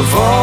of all